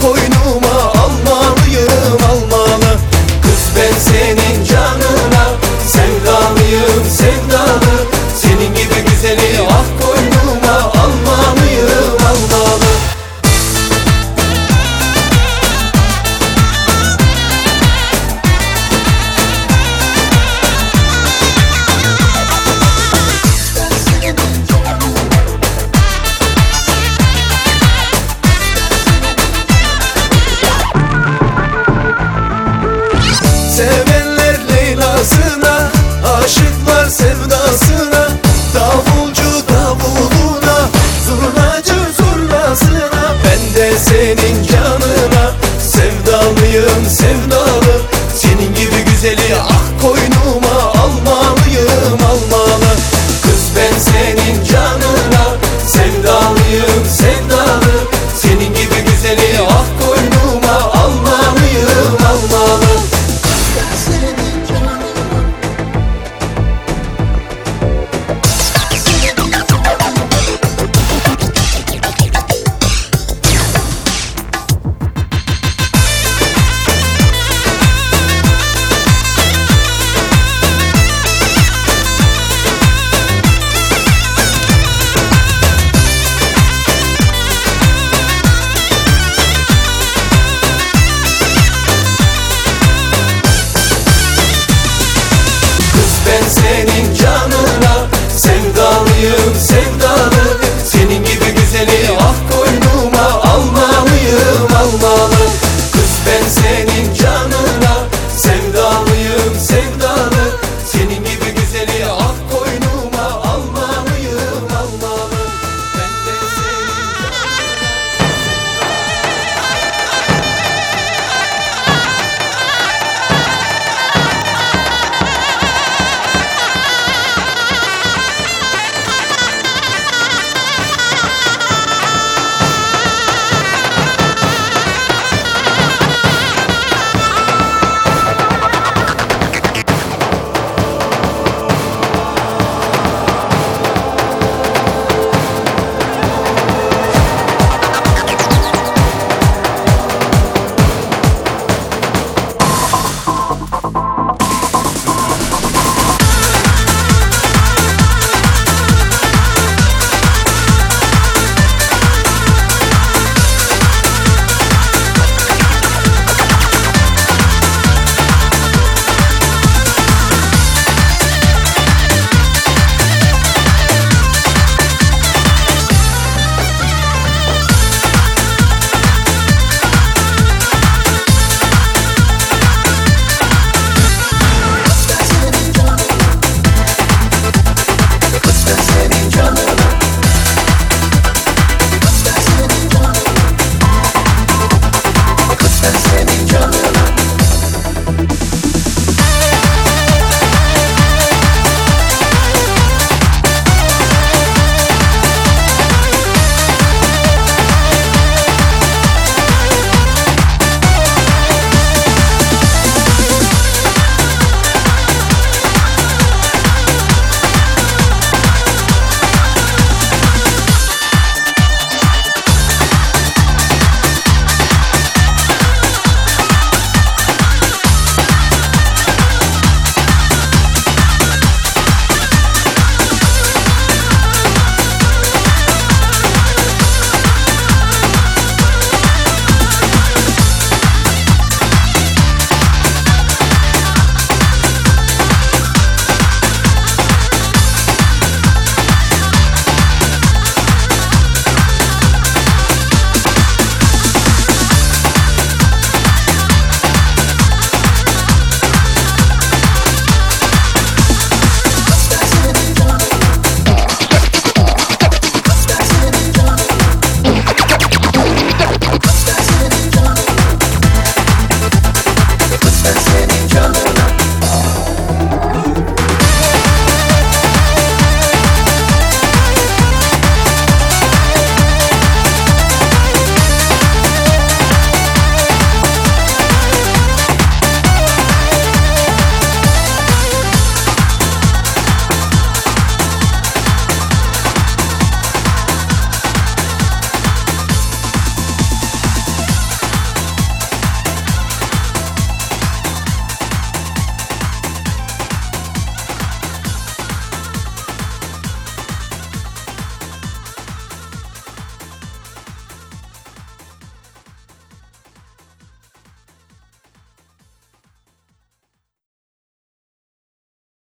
koyuna